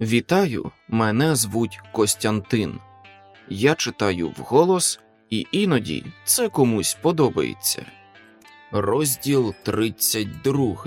Вітаю, мене звуть Костянтин. Я читаю вголос, і іноді це комусь подобається. Розділ 32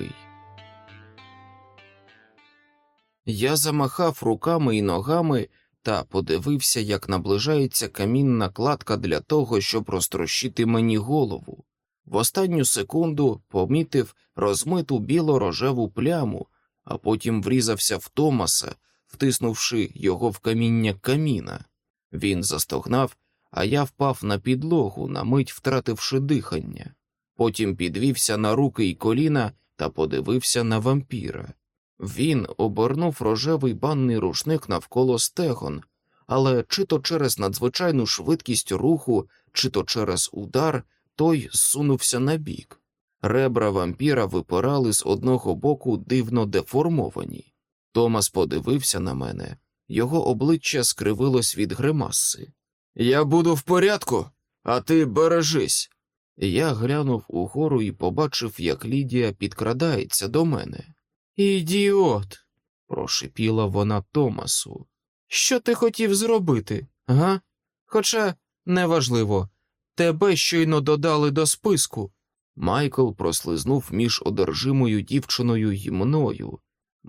Я замахав руками і ногами та подивився, як наближається камінна кладка для того, щоб розтрощити мені голову. В останню секунду помітив розмиту біло-рожеву пляму, а потім врізався в Томаса, втиснувши його в каміння каміна. Він застогнав, а я впав на підлогу, на мить втративши дихання. Потім підвівся на руки й коліна та подивився на вампіра. Він обернув рожевий банний рушник навколо стегон, але чи то через надзвичайну швидкість руху, чи то через удар, той зсунувся набік. Ребра вампіра випирали з одного боку дивно деформовані. Томас подивився на мене, його обличчя скривилось від гримаси. Я буду в порядку, а ти бережись. Я глянув угору і побачив, як Лідія підкрадається до мене. Ідіот, прошипіла вона Томасу. Що ти хотів зробити, га? Хоча неважливо, тебе щойно додали до списку. Майкл прослизнув між одержимою дівчиною й мною.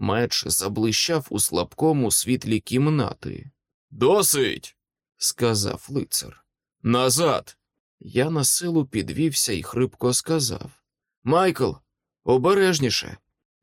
Меч заблищав у слабкому світлі кімнати. Досить, сказав лицар. Назад. Я на силу підвівся і хрипко сказав Майкл, обережніше.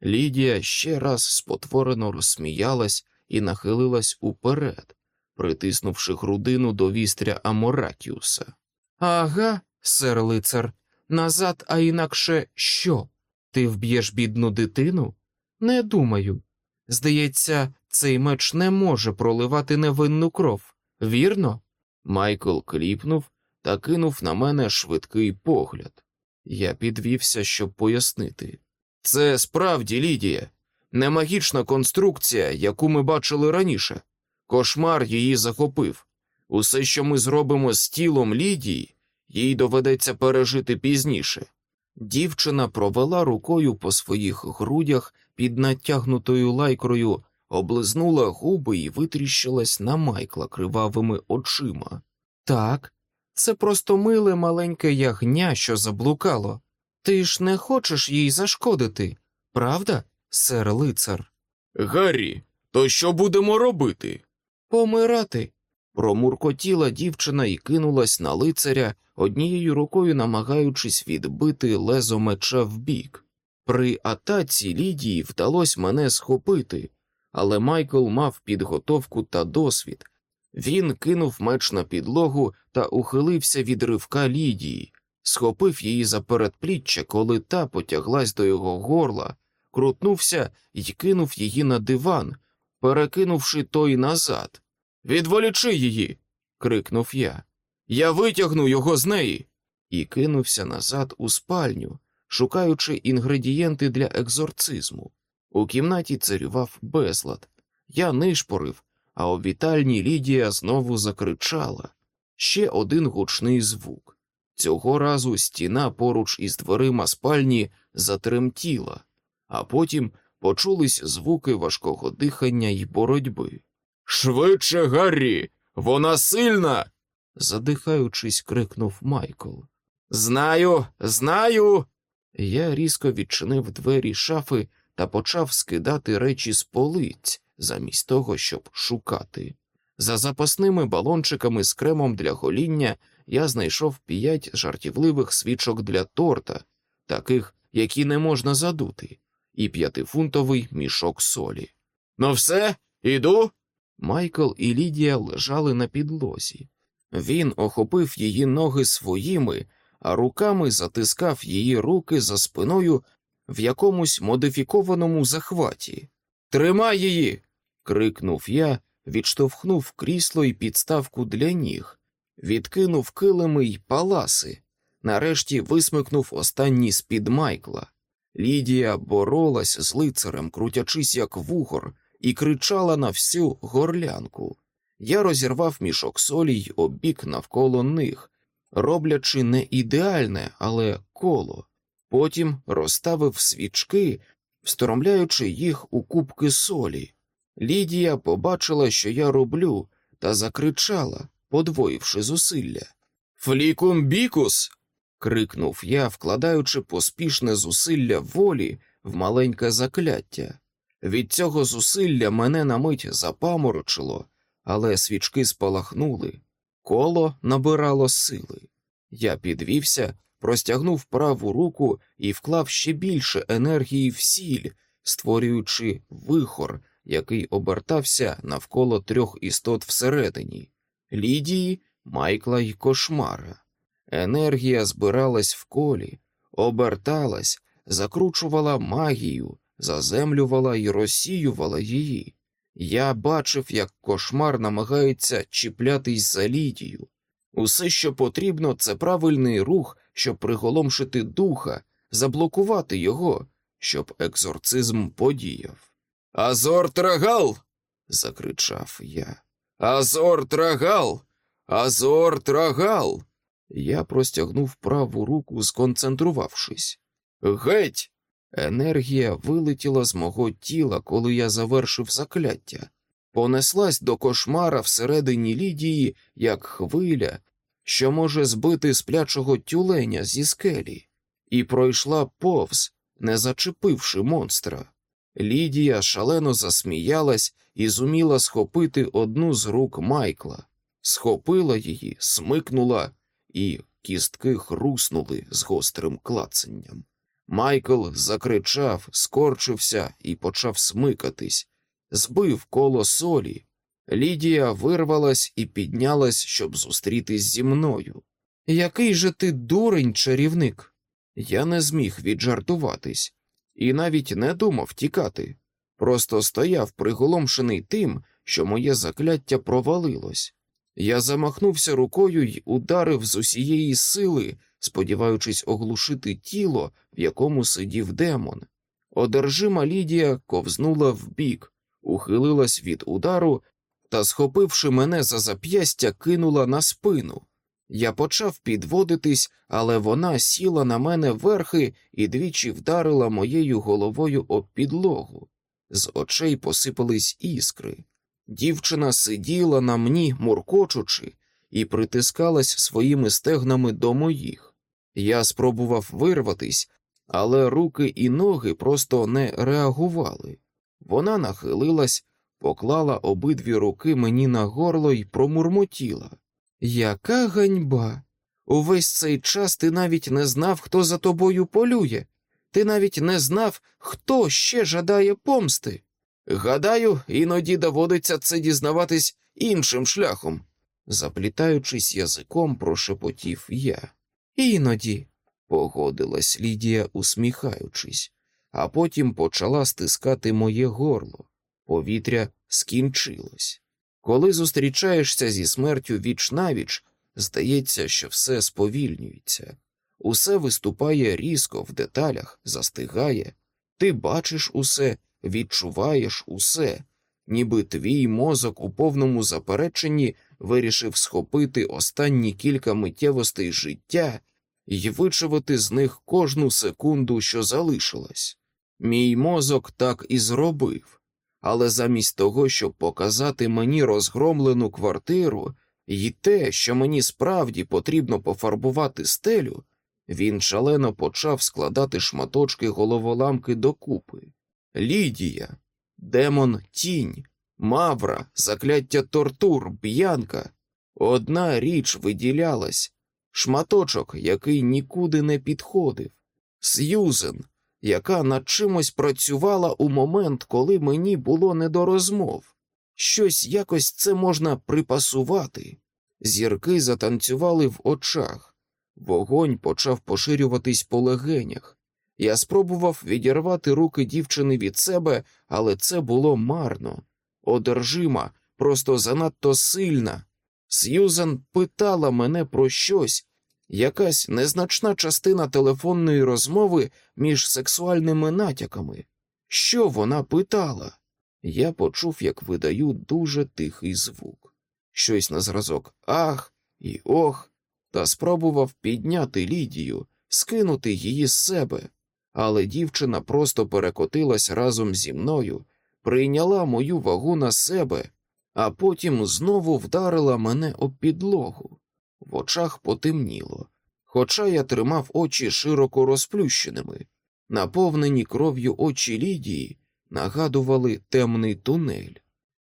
Лідія ще раз спотворено розсміялась і нахилилась уперед, притиснувши грудину до вістря Аморакіуса. Ага, сер лицар, назад, а інакше що? Ти вб'єш бідну дитину? Не думаю. Здається, цей меч не може проливати невинну кров, вірно? Майкл кліпнув та кинув на мене швидкий погляд. Я підвівся, щоб пояснити. Це справді Лідія, не магічна конструкція, яку ми бачили раніше. Кошмар її захопив. Усе, що ми зробимо з тілом Лідії, їй доведеться пережити пізніше. Дівчина провела рукою по своїх грудях під натягнутою лайкрою, облизнула губи і витріщилась на Майкла кривавими очима. Так, це просто миле маленьке ягня, що заблукало. Ти ж не хочеш їй зашкодити, правда, сер лицар? Гаррі, то що будемо робити? Помирати. Промуркотіла дівчина і кинулась на лицаря, однією рукою намагаючись відбити лезо меча вбік. При атаці Лідії вдалося мене схопити, але Майкл мав підготовку та досвід. Він кинув меч на підлогу та ухилився від ривка Лідії, схопив її за передпліччя, коли та потяглась до його горла, крутнувся і кинув її на диван, перекинувши той назад. Відволічи її. крикнув я. Я витягну його з неї. І кинувся назад у спальню, шукаючи інгредієнти для екзорцизму. У кімнаті царював безлад. Я нишпорив, а у вітальні Лідія знову закричала ще один гучний звук. Цього разу стіна поруч із дверима спальні затремтіла, а потім почулись звуки важкого дихання й боротьби. Швидше, Гаррі, вона сильна. задихаючись, крикнув Майкл. Знаю, знаю. Я різко відчинив двері шафи та почав скидати речі з полиць, замість того, щоб шукати. За запасними балончиками з кремом для гоління я знайшов п'ять жартівливих свічок для торта, таких, які не можна задути, і п'ятифунтовий мішок солі. Ну, все, іду. Майкл і Лідія лежали на підлозі. Він охопив її ноги своїми, а руками затискав її руки за спиною в якомусь модифікованому захваті. Тримай її. крикнув я, відштовхнув крісло і підставку для ніг, відкинув килими й паласи, нарешті висмикнув останній з-під Майкла. Лідія боролась з лицарем, крутячись як вугор, і кричала на всю горлянку. Я розірвав мішок солі й обік навколо них, роблячи не ідеальне, але коло. Потім розставив свічки, встромляючи їх у кубки солі. Лідія побачила, що я роблю, та закричала, подвоївши зусилля. Флікум бікус. крикнув я, вкладаючи поспішне зусилля волі в маленьке закляття. Від цього зусилля мене на мить запаморочило, але свічки спалахнули, коло набирало сили. Я підвівся, простягнув праву руку і вклав ще більше енергії в сіль, створюючи вихор, який обертався навколо трьох істот всередині Лідії, Майкла й кошмара. Енергія збиралась в колі, оберталась, закручувала магію, заземлювала і розсіювала її. Я бачив, як кошмар намагається чіплятись за Лідію. Усе, що потрібно, це правильний рух, щоб приголомшити духа, заблокувати його, щоб екзорцизм подіяв. Азор трагал. закричав я. Азор трагал. Азор трагал. Я простягнув праву руку, сконцентрувавшись. Геть! Енергія вилетіла з мого тіла, коли я завершив закляття, понеслась до кошмара всередині Лідії, як хвиля, що може збити сплячого тюленя зі скелі, і пройшла повз, не зачепивши монстра. Лідія шалено засміялась і зуміла схопити одну з рук Майкла, схопила її, смикнула, і кістки хруснули з гострим клацанням. Майкл закричав, скорчився і почав смикатись, збив коло солі. Лідія вирвалась і піднялась, щоб зустрітись зі мною. Який же ти дурень, чарівник? Я не зміг віджартуватись і навіть не думав тікати, просто стояв приголомшений тим, що моє закляття провалилось. Я замахнувся рукою й ударив з усієї сили, сподіваючись оглушити тіло, в якому сидів демон. Одержима Лідія ковзнула вбік, ухилилась від удару та, схопивши мене за зап'ястя, кинула на спину. Я почав підводитись, але вона сіла на мене верхи і двічі вдарила моєю головою об підлогу. З очей посипались іскри. Дівчина сиділа на мені, муркочучи, і притискалась своїми стегнами до моїх. Я спробував вирватись, але руки і ноги просто не реагували. Вона нахилилась, поклала обидві руки мені на горло і промурмотіла. Яка ганьба! Увесь цей час ти навіть не знав, хто за тобою полює, ти навіть не знав, хто ще жадає помсти. Гадаю, іноді доводиться це дізнаватись іншим шляхом, заплітаючись язиком, прошепотів я. Іноді, погодилась Лідія, усміхаючись, а потім почала стискати моє горло. Повітря скінчилось. Коли зустрічаєшся зі смертю віч навіч, здається, що все сповільнюється, усе виступає різко в деталях, застигає, ти бачиш усе, відчуваєш усе, ніби твій мозок у повному запереченні вирішив схопити останні кілька миттєвостей життя і вичавити з них кожну секунду, що залишилась. Мій мозок так і зробив але замість того, щоб показати мені розгромлену квартиру і те, що мені справді потрібно пофарбувати стелю, він шалено почав складати шматочки головоламки докупи. Лідія, демон тінь, мавра, закляття тортур, б'янка. Одна річ виділялась шматочок, який нікуди не підходив. Сьюзен, яка над чимось працювала у момент, коли мені було не до розмов. Щось якось це можна припасувати. Зірки затанцювали в очах, вогонь почав поширюватись по легенях. Я спробував відірвати руки дівчини від себе, але це було марно. Одержима, просто занадто сильна. Сьюзан питала мене про щось, якась незначна частина телефонної розмови між сексуальними натяками. Що вона питала? Я почув, як видаю дуже тихий звук, щось на зразок ах і ох, та спробував підняти Лідію, скинути її з себе, але дівчина просто перекотилась разом зі мною, прийняла мою вагу на себе, а потім знову вдарила мене об підлогу. В очах потемніло, хоча я тримав очі широко розплющеними, наповнені кров'ю очі Лідії нагадували темний тунель.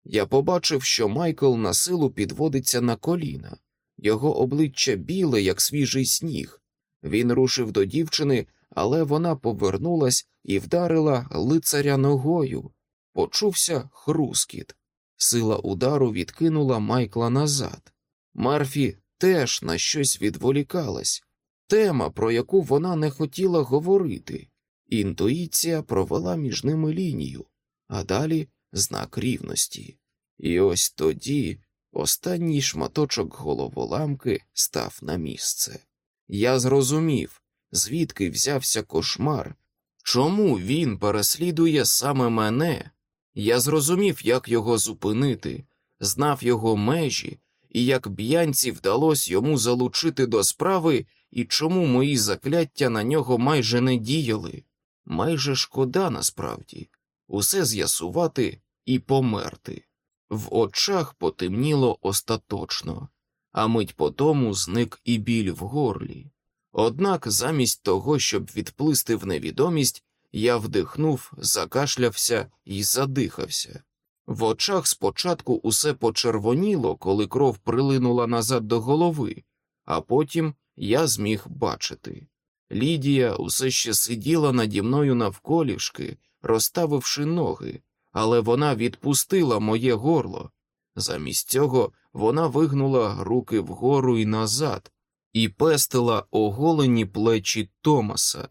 Я побачив, що Майкл на силу підводиться на коліна, його обличчя біле, як свіжий сніг. Він рушив до дівчини, але вона повернулась і вдарила лицаря ногою. Почувся хрускіт. Сила удару відкинула Майкла назад. Марфі теж на щось відволікалась, тема, про яку вона не хотіла говорити. Інтуїція провела між ними лінію, а далі знак рівності. І ось тоді останній шматочок головоламки став на місце. Я зрозумів, звідки взявся кошмар, чому він переслідує саме мене. Я зрозумів, як його зупинити, знав його межі і як б'янці вдалося йому залучити до справи і чому мої закляття на нього майже не діяли. Майже шкода насправді усе з'ясувати і померти. В очах потемніло остаточно, а мить по тому зник і біль в горлі. Однак, замість того, щоб відплисти в невідомість, я вдихнув, закашлявся і задихався. В очах спочатку усе почервоніло, коли кров прилинула назад до голови, а потім я зміг бачити. Лідія усе ще сиділа наді мною навколішки, розставивши ноги, але вона відпустила моє горло. Замість цього вона вигнула руки вгору і назад і пестила оголені плечі Томаса.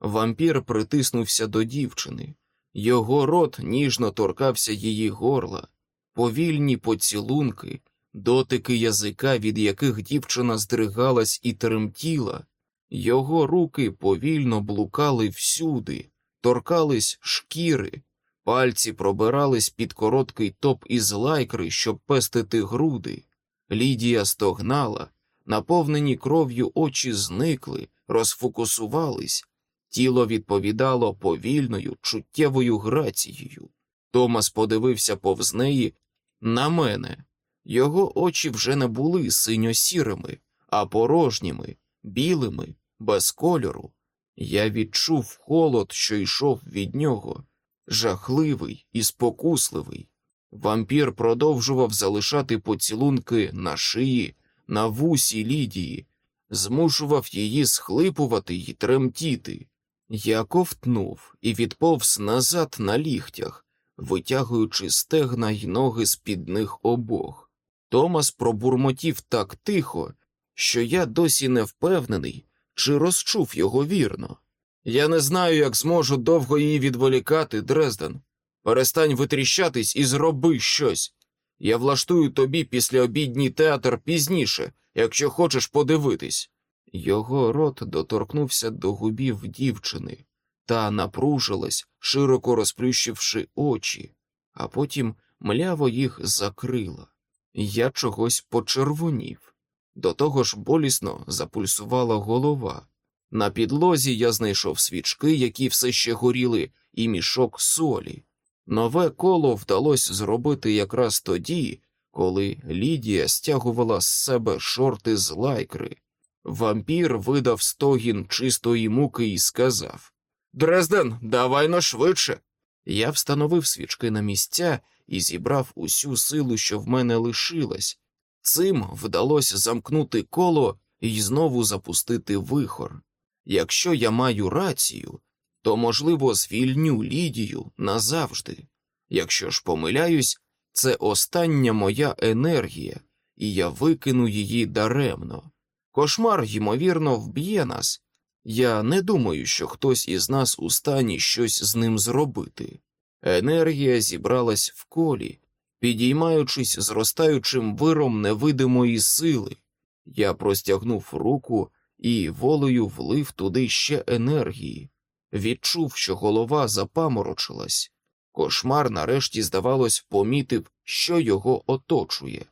Вампір притиснувся до дівчини. Його рот ніжно торкався її горла, повільні поцілунки, дотики язика, від яких дівчина здригалась і тремтіла, його руки повільно блукали всюди, торкались шкіри, пальці пробирались під короткий топ із лайкри, щоб пестити груди. Лідія стогнала, наповнені кров'ю очі зникли, розфокусувались. Тіло відповідало повільною, чуттєвою грацією. Томас подивився повз неї на мене. Його очі вже не були синьо-сірими, а порожніми, білими, без кольору. Я відчув холод, що йшов від нього, жахливий і спокусливий. Вампір продовжував залишати поцілунки на шиї, на вусі Лідії, змушував її схлипувати й тремтіти. Я ковтнув і відповз назад на ліктях, витягуючи стегна й ноги з під них обох. Томас пробурмотів так тихо, що я досі не впевнений, чи розчув його вірно. Я не знаю, як зможу довго її відволікати, Дрезден. Перестань витріщатись і зроби щось. Я влаштую тобі післяобідній театр пізніше, якщо хочеш подивитись. Його рот доторкнувся до губів дівчини та напружилась, широко розплющивши очі, а потім мляво їх закрила. Я чогось почервонів. До того ж болісно запульсувала голова. На підлозі я знайшов свічки, які все ще горіли, і мішок солі. Нове коло вдалося зробити якраз тоді, коли Лідія стягувала з себе шорти з лайкри. Вампір видав стогін чистої муки і сказав Дрезден, давай но швидше. Я встановив свічки на місця і зібрав усю силу, що в мене лишилась. Цим вдалося замкнути коло і знову запустити вихор. Якщо я маю рацію, то, можливо, звільню Лідію назавжди. Якщо ж помиляюсь, це остання моя енергія, і я викину її даремно. Кошмар, ймовірно, вб'є нас. Я не думаю, що хтось із нас у стані щось з ним зробити. Енергія зібралась в колі, підіймаючись зростаючим виром невидимої сили. Я простягнув руку і волею влив туди ще енергії, відчув, що голова запаморочилась. Кошмар, нарешті, здавалось, помітив, що його оточує.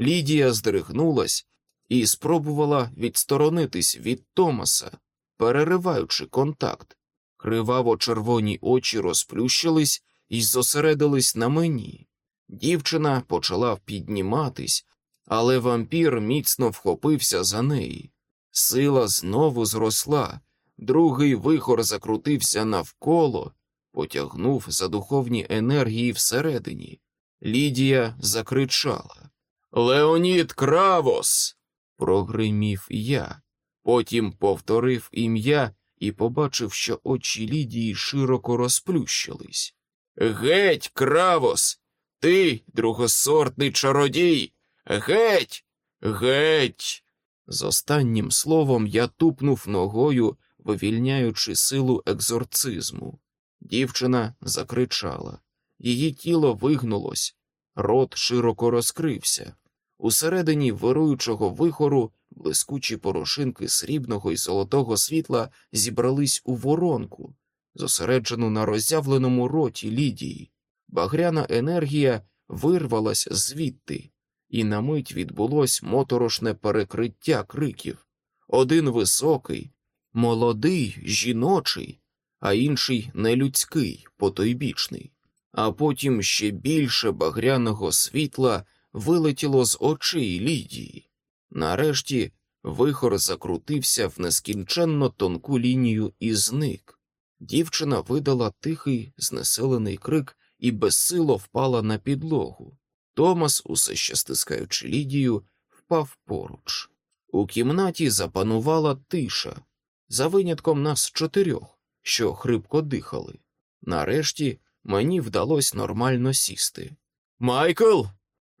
Лідія здригнулась і спробувала відсторонитись від Томаса, перериваючи контакт. Криваво червоні очі розплющились, і зосередились на мені. Дівчина почала підніматись, але вампір міцно вхопився за неї. Сила знову зросла, другий вихор закрутився навколо, потягнув за духовні енергії всередині. Лідія закричала Леонід Кравос. Прогримів я, потім повторив ім'я і побачив, що очі Лідії широко розплющились. Геть, Кравос! Ти, другосортний чародій! Геть! Геть! З останнім словом я тупнув ногою, вивільняючи силу екзорцизму. Дівчина закричала. Її тіло вигнулось, рот широко розкрився. Усередині вируючого вихору блискучі порошинки срібного і золотого світла зібрались у воронку, зосереджену на роззявленому роті Лідії. Багряна енергія вирвалась звідти, і на мить відбулось моторошне перекриття криків. Один високий, молодий, жіночий, а інший нелюдський, потойбічний. А потім ще більше багряного світла вилетіло з очей Лідії. Нарешті вихор закрутився в нескінченно тонку лінію і зник. Дівчина видала тихий, знеселений крик і безсило впала на підлогу. Томас, усе ще стискаючи Лідію, впав поруч. У кімнаті запанувала тиша, за винятком нас чотирьох, що хрипко дихали. Нарешті мені вдалося нормально сісти. Майкл.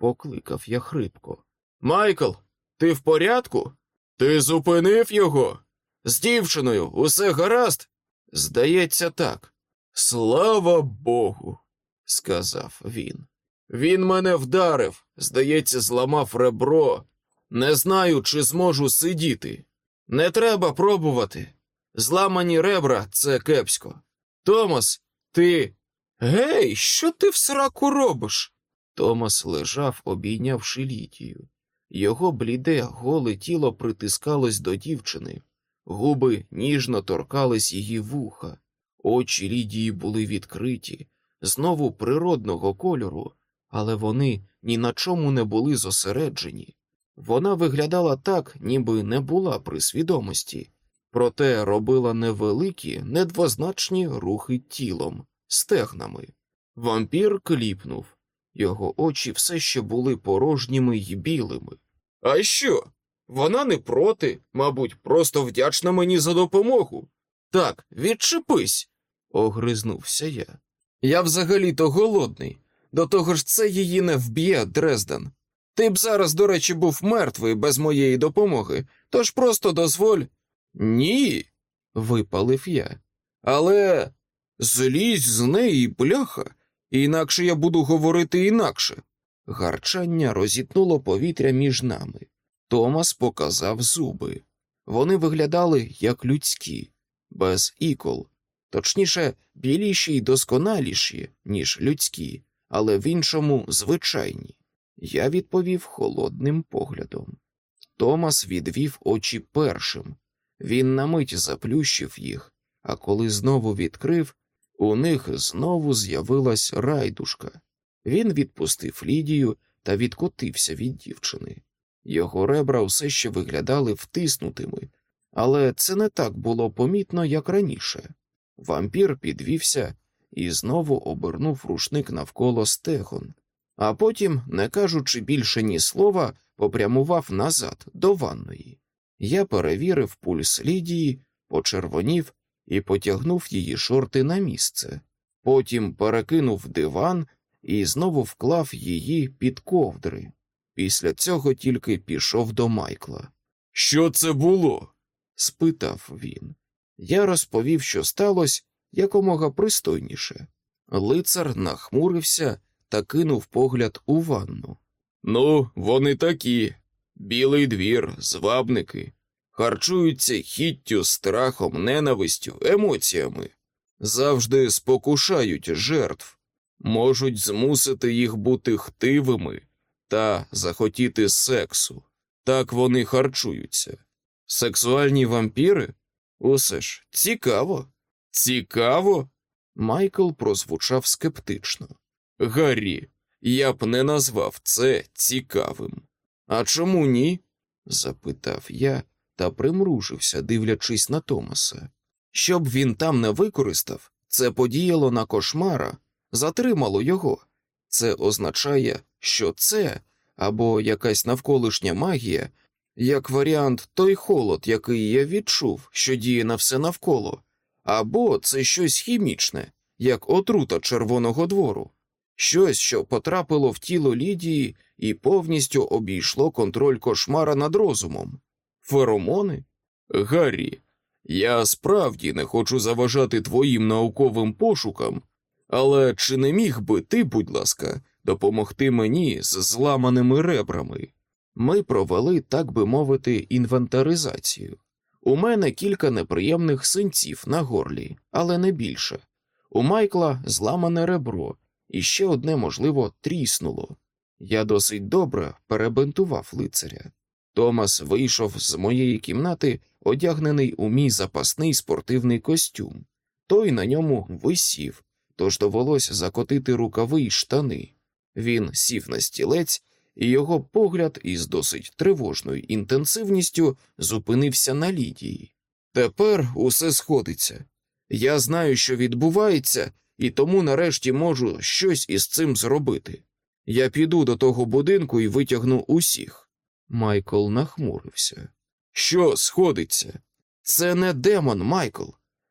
Покликав я хрипко. Майкл, ти в порядку? Ти зупинив його? З дівчиною усе гаразд? Здається, так. Слава Богу, сказав він. Він мене вдарив, здається, зламав ребро. Не знаю, чи зможу сидіти. Не треба пробувати. Зламані ребра це кепсько. Томас, ти. Гей, що ти в сраку робиш? Томас лежав, обійнявши літію. Його бліде, голе тіло притискалось до дівчини, губи ніжно торкались її вуха, очі Лідії були відкриті, знову природного кольору, але вони ні на чому не були зосереджені. Вона виглядала так, ніби не була при свідомості, проте робила невеликі, недвозначні рухи тілом, стегнами. Вампір кліпнув, його очі все ще були порожніми й білими. А що? Вона не проти, мабуть, просто вдячна мені за допомогу. Так, відчепись, огризнувся я. Я взагалі-то голодний. До того ж, це її не вб'є, Дрезден. Ти б зараз, до речі, був мертвий без моєї допомоги, тож просто дозволь. Ні, випалив я. Але злізь з неї, бляха, інакше я буду говорити інакше. Гарчання розітнуло повітря між нами. Томас показав зуби. Вони виглядали як людські, без ікол, точніше, біліші й досконаліші, ніж людські, але в іншому звичайні. Я відповів холодним поглядом. Томас відвів очі першим. Він на мить заплющив їх, а коли знову відкрив, у них знову з'явилась райдушка. Він відпустив Лідію та відкотився від дівчини. Його ребра все ще виглядали втиснутими, але це не так було помітно, як раніше. Вампір підвівся і знову обернув рушник навколо стегон, а потім, не кажучи більше ні слова, попрямував назад до ванної. Я перевірив пульс Лідії, почервонів і потягнув її шорти на місце. Потім перекинув диван і знову вклав її під ковдри. Після цього тільки пішов до Майкла. Що це було? спитав він. Я розповів, що сталося якомога пристойніше. Лицар нахмурився та кинув погляд у ванну. Ну, вони такі. Білий двір, звабники, харчуються хіттю, страхом, ненавистю, емоціями, завжди спокушають жертв, можуть змусити їх бути хтивими та захотіти сексу. Так вони харчуються. Сексуальні вампіри? Усе ж цікаво. Цікаво? Майкл прозвучав скептично. Гаррі, я б не назвав це цікавим. А чому ні? запитав я та примружився, дивлячись на Томаса. Щоб він там не використав, це подіяло на кошмара, затримало його. Це означає, що це або якась навколишня магія, як варіант той холод, який я відчув, що діє на все навколо, або це щось хімічне, як отрута Червоного двору, щось, що потрапило в тіло Лідії і повністю обійшло контроль кошмара над розумом. Феромони? Гаррі, я справді не хочу заважати твоїм науковим пошукам, але чи не міг би ти, будь ласка, допомогти мені з зламаними ребрами? Ми провели, так би мовити, інвентаризацію. У мене кілька неприємних синців на горлі, але не більше. У Майкла зламане ребро, і ще одне, можливо, тріснуло. Я досить добре перебинтував лицаря. Томас вийшов з моєї кімнати, одягнений у мій запасний спортивний костюм. Той на ньому висів, тож довелось закотити рукави й штани. Він сів на стілець, і його погляд із досить тривожною інтенсивністю зупинився на Лідії. Тепер усе сходиться. Я знаю, що відбувається, і тому нарешті можу щось із цим зробити. Я піду до того будинку і витягну усіх. Майкл нахмурився. Що сходиться? Це не демон, Майкл.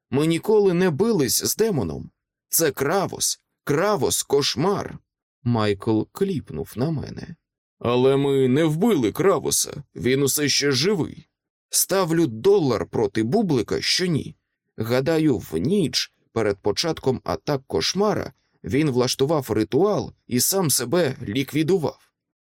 Ми ніколи не бились з демоном. Це кравос, кравос, кошмар. Майкл кліпнув на мене. Але ми не вбили кравоса, він усе ще живий. Ставлю долар проти бублика, що ні. Гадаю, в ніч перед початком атак кошмара він влаштував ритуал і сам себе ліквідував.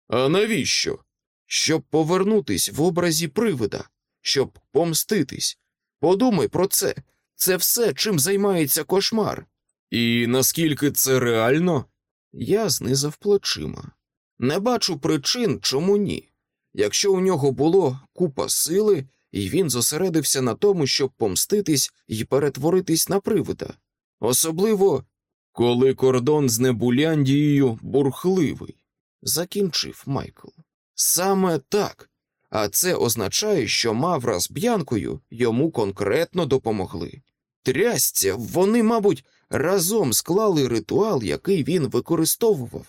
А навіщо? Щоб повернутись в образі привида, щоб помститись. Подумай про це. Це все, чим займається кошмар. І наскільки це реально? Я знизав плечима. Не бачу причин, чому ні. Якщо у нього було купа сили, і він зосередився на тому, щоб помститись і перетворитись на привида. Особливо, коли кордон з Небуляндією бурхливий, закінчив Майкл. Саме так. А це означає, що Мавра з Б'янкою йому конкретно допомогли. Трясця, вони, мабуть, разом склали ритуал, який він використовував.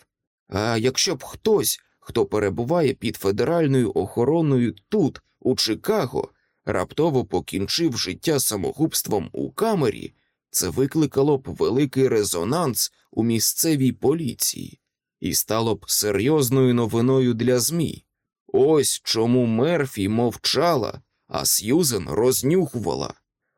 А якщо б хтось, хто перебуває під федеральною охороною тут, у Чикаго, раптово покінчив життя самогубством у камері, це викликало б великий резонанс у місцевій поліції і стало б серйозною новиною для ЗМІ. Ось чому Мерфі мовчала, а Сьюзен рознюхувала.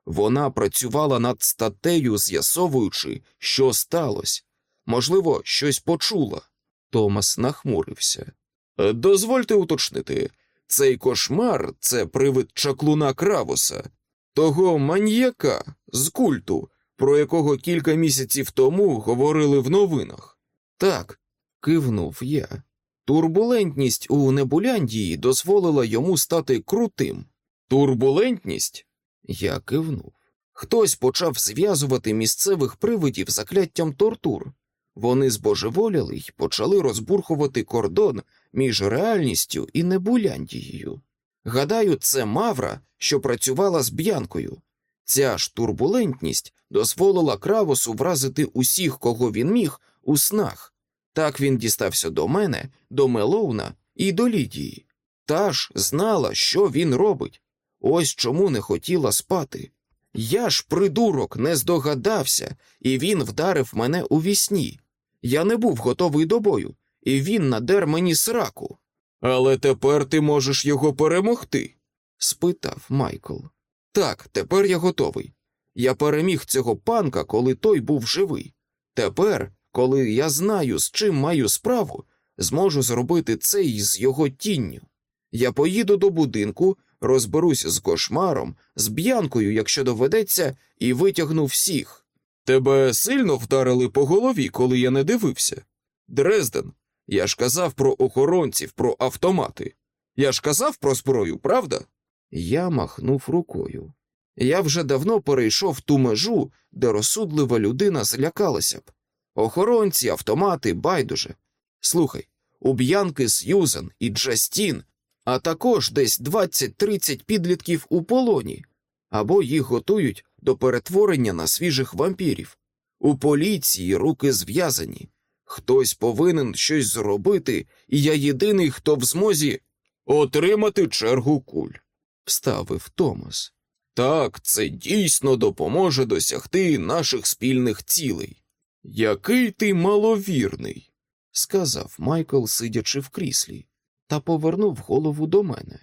Вона працювала над статтею, з'ясовуючи, що сталося. Можливо, щось почула. Томас нахмурився. Дозвольте уточнити, цей кошмар це привид чаклуна Кравоса, того маньяка з культу, про якого кілька місяців тому говорили в новинах. Так, кивнув я. Турбулентність у Небуляндії дозволила йому стати крутим. Турбулентність? Я кивнув. Хтось почав зв'язувати місцевих привидів закляттям тортур. Вони збожеволіли й почали розбурхувати кордон між реальністю і Небуляндією. Гадаю, це Мавра, що працювала з б'янкою. Ця ж турбулентність дозволила Кравосу вразити усіх, кого він міг, у снах. Так він дістався до мене, до Мелоуна і до Лідії. Та ж знала, що він робить. Ось чому не хотіла спати. Я ж, придурок, не здогадався, і він вдарив мене у вісні. Я не був готовий до бою, і він надер мені сраку. Але тепер ти можеш його перемогти? спитав Майкл. Так, тепер я готовий. Я переміг цього панка, коли той був живий. Тепер, коли я знаю, з чим маю справу, зможу зробити це і з його тінню. Я поїду до будинку, розберусь з кошмаром, з б'янкою, якщо доведеться, і витягну всіх. Тебе сильно вдарили по голові, коли я не дивився. Дрезден, я ж казав про охоронців, про автомати. Я ж казав про зброю, правда? Я махнув рукою. Я вже давно перейшов ту межу, де розсудлива людина злякалася б. Охоронці, автомати, байдуже. Слухай, у Б'янки Сьюзен і Джастін, а також десь 20-30 підлітків у полоні, або їх готують до перетворення на свіжих вампірів. У поліції руки зв'язані. Хтось повинен щось зробити, і я єдиний, хто в змозі отримати чергу куль, вставив Томас. Так, це дійсно допоможе досягти наших спільних цілей. Який ти маловірний, сказав Майкл, сидячи в кріслі, та повернув голову до мене.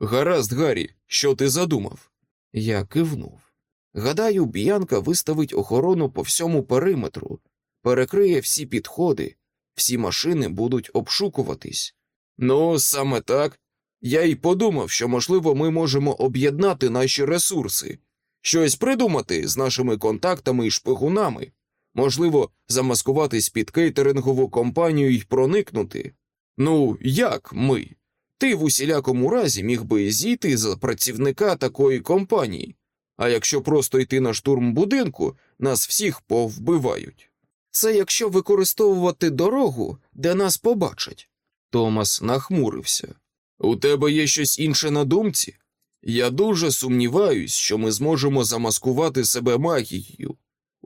Гаразд, Гаррі, що ти задумав? Я кивнув. Гадаю, Б'янка виставить охорону по всьому периметру, перекриє всі підходи, всі машини будуть обшукуватись. Ну, саме так. Я й подумав, що, можливо, ми можемо об'єднати наші ресурси, щось придумати з нашими контактами і шпигунами, можливо, замаскуватись під кейтерингову компанію і проникнути. Ну, як ми? Ти в усілякому разі міг би зійти за працівника такої компанії, а якщо просто йти на штурм будинку, нас всіх повбивають. Це якщо використовувати дорогу, де нас побачать. Томас нахмурився. У тебе є щось інше на думці? Я дуже сумніваюсь, що ми зможемо замаскувати себе магією.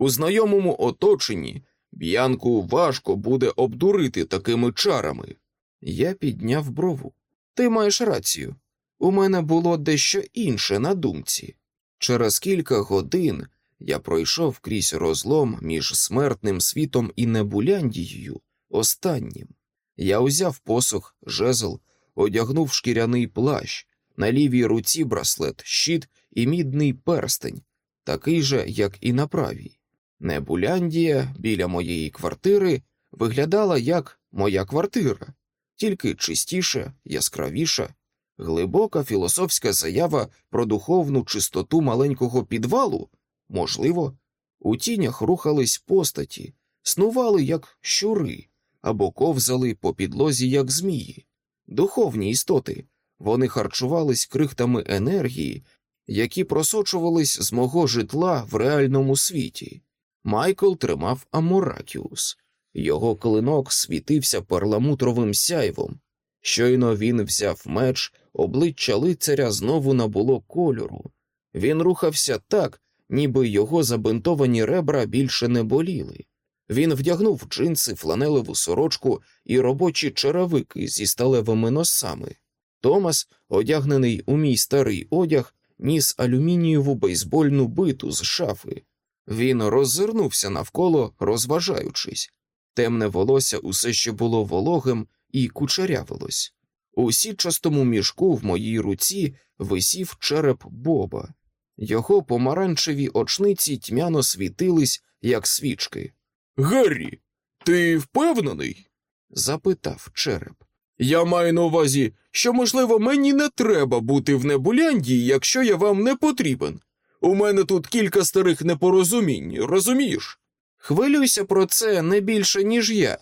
У знайомому оточенні б'янку важко буде обдурити такими чарами. Я підняв брову. Ти маєш рацію. У мене було дещо інше на думці. Через кілька годин я пройшов крізь розлом між смертним світом і небуляндією останнім. Я узяв посох, жезл, одягнув шкіряний плащ, на лівій руці браслет, щит і мідний перстень, такий же, як і на правій. Небуляндія біля моєї квартири виглядала як моя квартира, тільки чистіша, яскравіша, глибока філософська заява про духовну чистоту маленького підвалу, можливо, у тінях рухались постаті, снували як щури або ковзали по підлозі, як змії, духовні істоти. Вони харчувались крихтами енергії, які просочувались з мого житла в реальному світі. Майкл тримав Амуракіус. Його клинок світився перламутровим сяйвом. Щойно він взяв меч, обличчя лицаря знову набуло кольору. Він рухався так, ніби його забинтовані ребра більше не боліли. Він вдягнув джинси, фланелеву сорочку і робочі черевики зі сталевими носами. Томас, одягнений у мій старий одяг, ніс алюмінієву бейсбольну биту з шафи. Він роззирнувся навколо, розважаючись. Темне волосся усе ще було вологим і кучерявилось. У сітчастому мішку в моїй руці висів череп Боба. Його помаранчеві очниці тьмяно світились, як свічки. Гаррі, ти впевнений? запитав череп. Я маю на увазі, що, можливо, мені не треба бути в Небуляндії, якщо я вам не потрібен. У мене тут кілька старих непорозумінь, розумієш? Хвилюйся про це не більше, ніж я.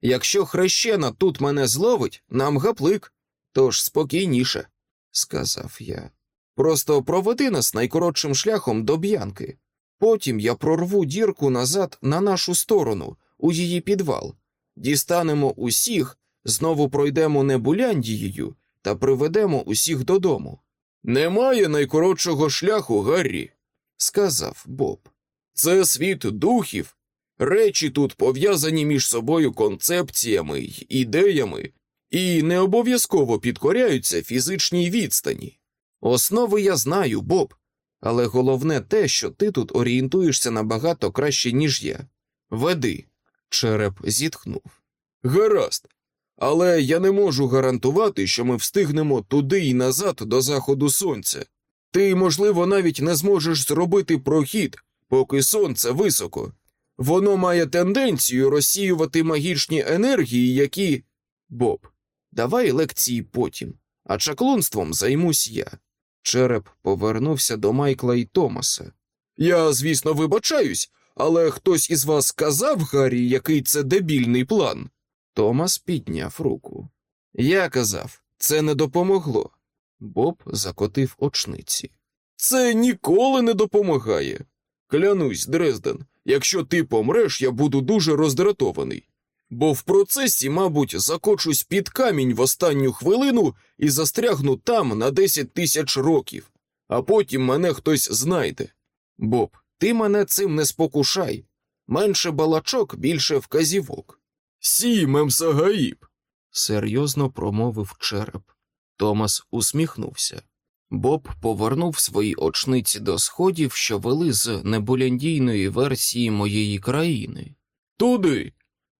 Якщо хрещена тут мене зловить, нам гаплик, тож спокійніше, сказав я. Просто проведи нас найкоротшим шляхом до б'янки. Потім я прорву дірку назад на нашу сторону, у її підвал, дістанемо усіх, знову пройдемо Небуляндією та приведемо усіх додому. Немає найкоротшого шляху, Гаррі, сказав Боб. Це світ духів. Речі тут пов'язані між собою концепціями й ідеями і не обов'язково підкоряються фізичній відстані. Основи я знаю, Боб, але головне те, що ти тут орієнтуєшся набагато краще, ніж я. Веди, череп зітхнув. Гаразд, але я не можу гарантувати, що ми встигнемо туди і назад до заходу сонця. Ти, можливо, навіть не зможеш зробити прохід, поки сонце високо. Воно має тенденцію розсіювати магічні енергії, які. Боб, давай лекції потім, а чаклунством займусь я. Череп повернувся до Майкла і Томаса. Я, звісно, вибачаюсь, але хтось із вас сказав, Гаррі, який це дебільний план. Томас підняв руку. Я казав, це не допомогло. Боб закотив очниці. Це ніколи не допомагає. Клянусь, Дрезден, якщо ти помреш, я буду дуже роздратований. Бо в процесі, мабуть, закочусь під камінь в останню хвилину і застрягну там на 10 тисяч років, а потім мене хтось знайде. Боб, ти мене цим не спокушай. Менше балачок, більше вказівок. Сі, мемсагаїб. серйозно промовив череп. Томас усміхнувся. Боб повернув свої очниці до сходів, що вели з небуляндійної версії моєї країни. Туди.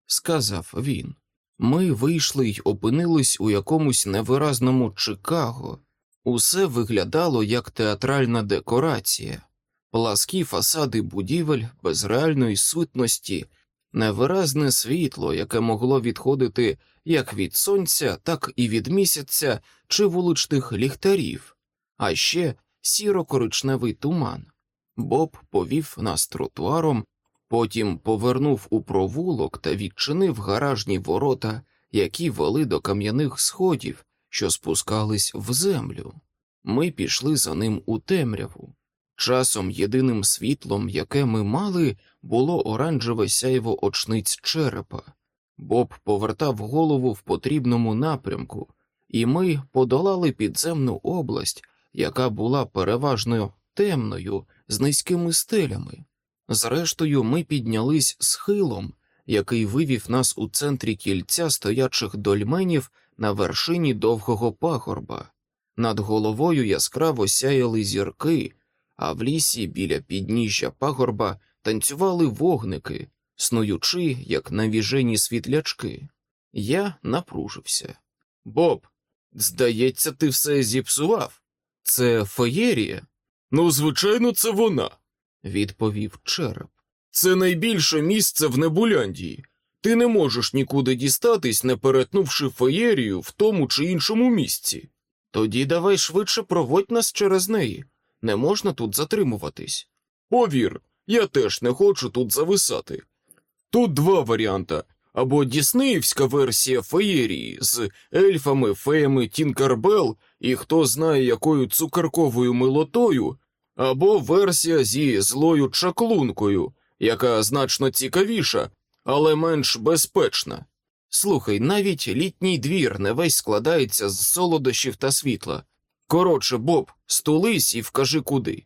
сказав він. Ми вийшли й опинились у якомусь невиразному Чикаго. Усе виглядало як театральна декорація, пласкі фасади будівель без реальної сутності, невиразне світло, яке могло відходити як від сонця, так і від місяця чи вуличних ліхтарів, а ще сіро-коричневий туман. Боб повів нас тротуаром, потім повернув у провулок та відчинив гаражні ворота, які вели до кам'яних сходів, що спускались в землю. Ми пішли за ним у темряву. Часом єдиним світлом, яке ми мали, було оранжеве сяйво очниць черепа. Боб повертав голову в потрібному напрямку, і ми подолали підземну область, яка була переважно темною, з низькими стелями. Зрештою, ми піднялись схилом, який вивів нас у центрі кільця стоячих дольменів на вершині довгого пагорба. Над головою яскраво сяяли зірки, а в лісі біля підніжжя пагорба танцювали вогники, снуючи, як навіжені світлячки. Я напружився. Боб, здається, ти все зіпсував. Це феєрія? Ну, звичайно, це вона. відповів череп. Це найбільше місце в Небуляндії. Ти не можеш нікуди дістатись, не перетнувши феєрію в тому чи іншому місці. Тоді давай швидше проводь нас через неї. Не можна тут затримуватись. Повір, я теж не хочу тут зависати. Тут два варіанти. Або Діснеївська версія феєрії з ельфами, феями Тінкарбел і хто знає якою цукерковою милотою, або версія зі злою чаклункою, яка значно цікавіша, але менш безпечна. Слухай, навіть літній двір не весь складається з солодощів та світла. Коротше, Боб, стулись і вкажи куди.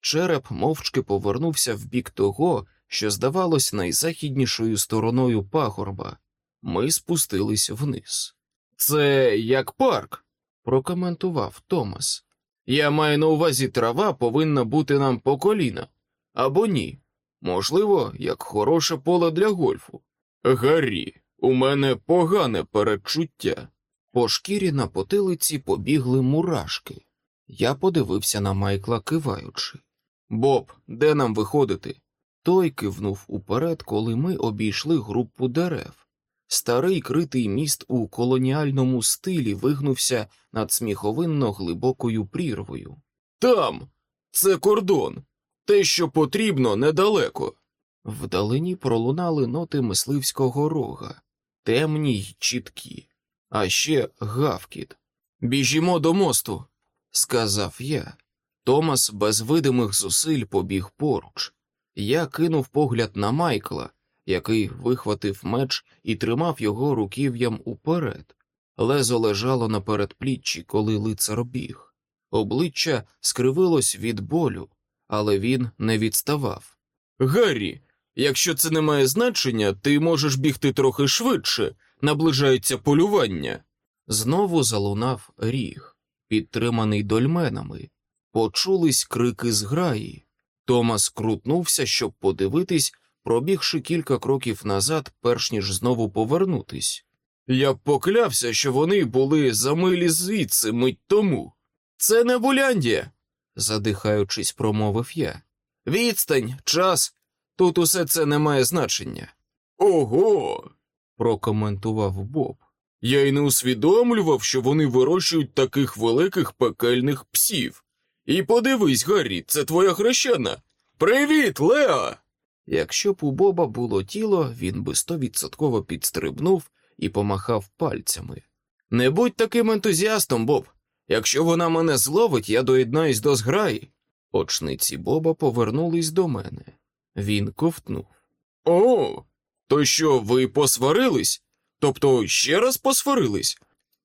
Череп мовчки повернувся в бік того, що здавалось найзахіднішою стороною пагорба. Ми спустились вниз. Це як парк, прокоментував Томас. Я маю на увазі, трава повинна бути нам по коліна. Або ні. Можливо, як хороше поле для гольфу. Гаррі, у мене погане передчуття. По шкірі на потилиці побігли мурашки. Я подивився на Майкла, киваючи. Боб, де нам виходити? Той кивнув уперед, коли ми обійшли групу дерев. Старий критий міст у колоніальному стилі вигнувся над сміховинно глибокою прірвою. Там, це кордон. Те, що потрібно, недалеко. Вдалині пролунали ноти мисливського рога, темні й чіткі, а ще гавкіт. Біжімо до мосту, сказав я. Томас без видимих зусиль побіг поруч. Я кинув погляд на Майкла, який вихватив меч і тримав його руків'ям уперед. Лезо лежало на передпліччі, коли лицар біг. Обличчя скривилось від болю, але він не відставав. Гаррі, якщо це не має значення, ти можеш бігти трохи швидше, наближається полювання. Знову залунав ріг, підтриманий дольменами. Почулись крики зграї. Томас крутнувся, щоб подивитись, пробігши кілька кроків назад, перш ніж знову повернутись. Я поклявся, що вони були за милі звідси мить тому. Це не Буляндія, задихаючись, промовив я. Відстань, час. Тут усе це не має значення. Ого. Прокоментував Боб. Я й не усвідомлював, що вони вирощують таких великих пекельних псів. І подивись, Гаррі, це твоя хрещена. Привіт, Леа! Якщо б у Боба було тіло, він би стовідсотково підстрибнув і помахав пальцями. Не будь таким ентузіастом, Боб. Якщо вона мене зловить, я доєднаюсь до зграї. Очниці Боба повернулись до мене. Він ковтнув. О, то що, ви посварились? Тобто ще раз посварились?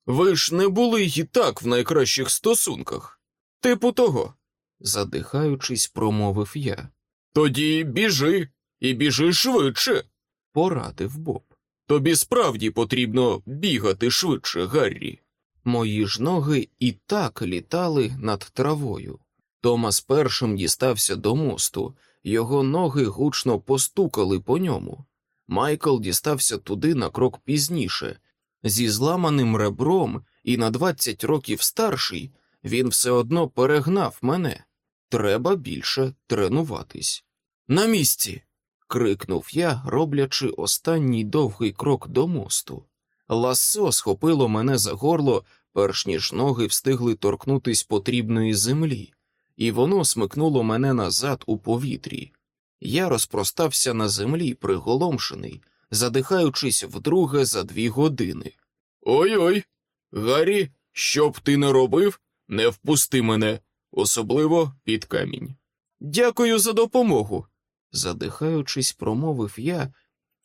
Ви ж не були й так в найкращих стосунках. Типу того, задихаючись, промовив я. тоді біжи, і біжи швидше. Порадив Боб. Тобі справді потрібно бігати швидше, Гаррі. Мої ж ноги і так літали над травою. Томас першим дістався до мосту, його ноги гучно постукали по ньому. Майкл дістався туди на крок пізніше. Зі зламаним ребром і на двадцять років старший він все одно перегнав мене. Треба більше тренуватись. На місці. крикнув я, роблячи останній довгий крок до мосту. Лассо схопило мене за горло, перш ніж ноги встигли торкнутись потрібної землі, і воно смикнуло мене назад у повітрі. Я розпростався на землі, приголомшений, задихаючись вдруге за дві години. Ой-ой, Гаррі, що б ти не робив, не впусти мене, особливо під камінь. Дякую за допомогу, задихаючись, промовив я,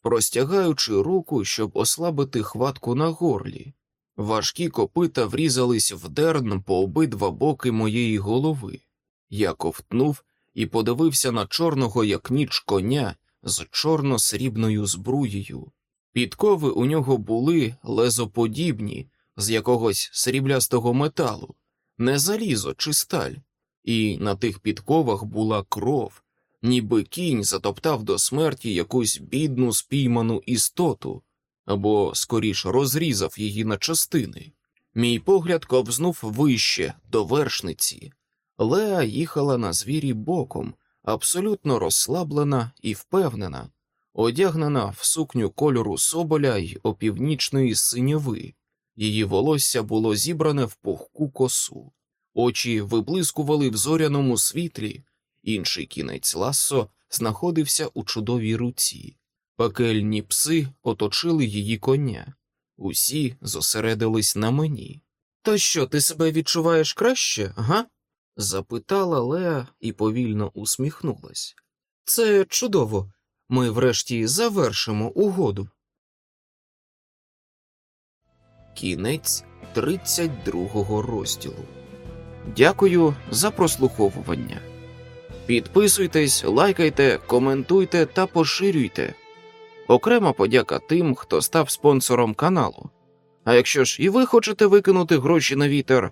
простягаючи руку, щоб ослабити хватку на горлі. Важкі копита врізались в дерн по обидва боки моєї голови. Я ковтнув і подивився на чорного, як ніч коня з чорно-срібною збруєю. Підкови у нього були лезоподібні, з якогось сріблястого металу, не залізо чи сталь, і на тих підковах була кров, ніби кінь затоптав до смерті якусь бідну спійману істоту, або скоріш розрізав її на частини. Мій погляд ковзнув вище до вершниці. Леа їхала на звірі боком, абсолютно розслаблена і впевнена, одягнена в сукню кольору соболя й опівнічної синьови. Її волосся було зібране в пухку косу, очі виблискували в зоряному світлі, інший кінець ласо знаходився у чудовій руці. Пекельні пси оточили її коня, усі зосередились на мені. То що, ти себе відчуваєш краще, га? Запитала Леа і повільно усміхнулась. Це чудово. Ми врешті завершимо угоду. Кінець 32 розділу. Дякую за прослуховування. Підписуйтесь, лайкайте, коментуйте та поширюйте. Окрема подяка тим, хто став спонсором каналу. А якщо ж і ви хочете викинути гроші на вітер,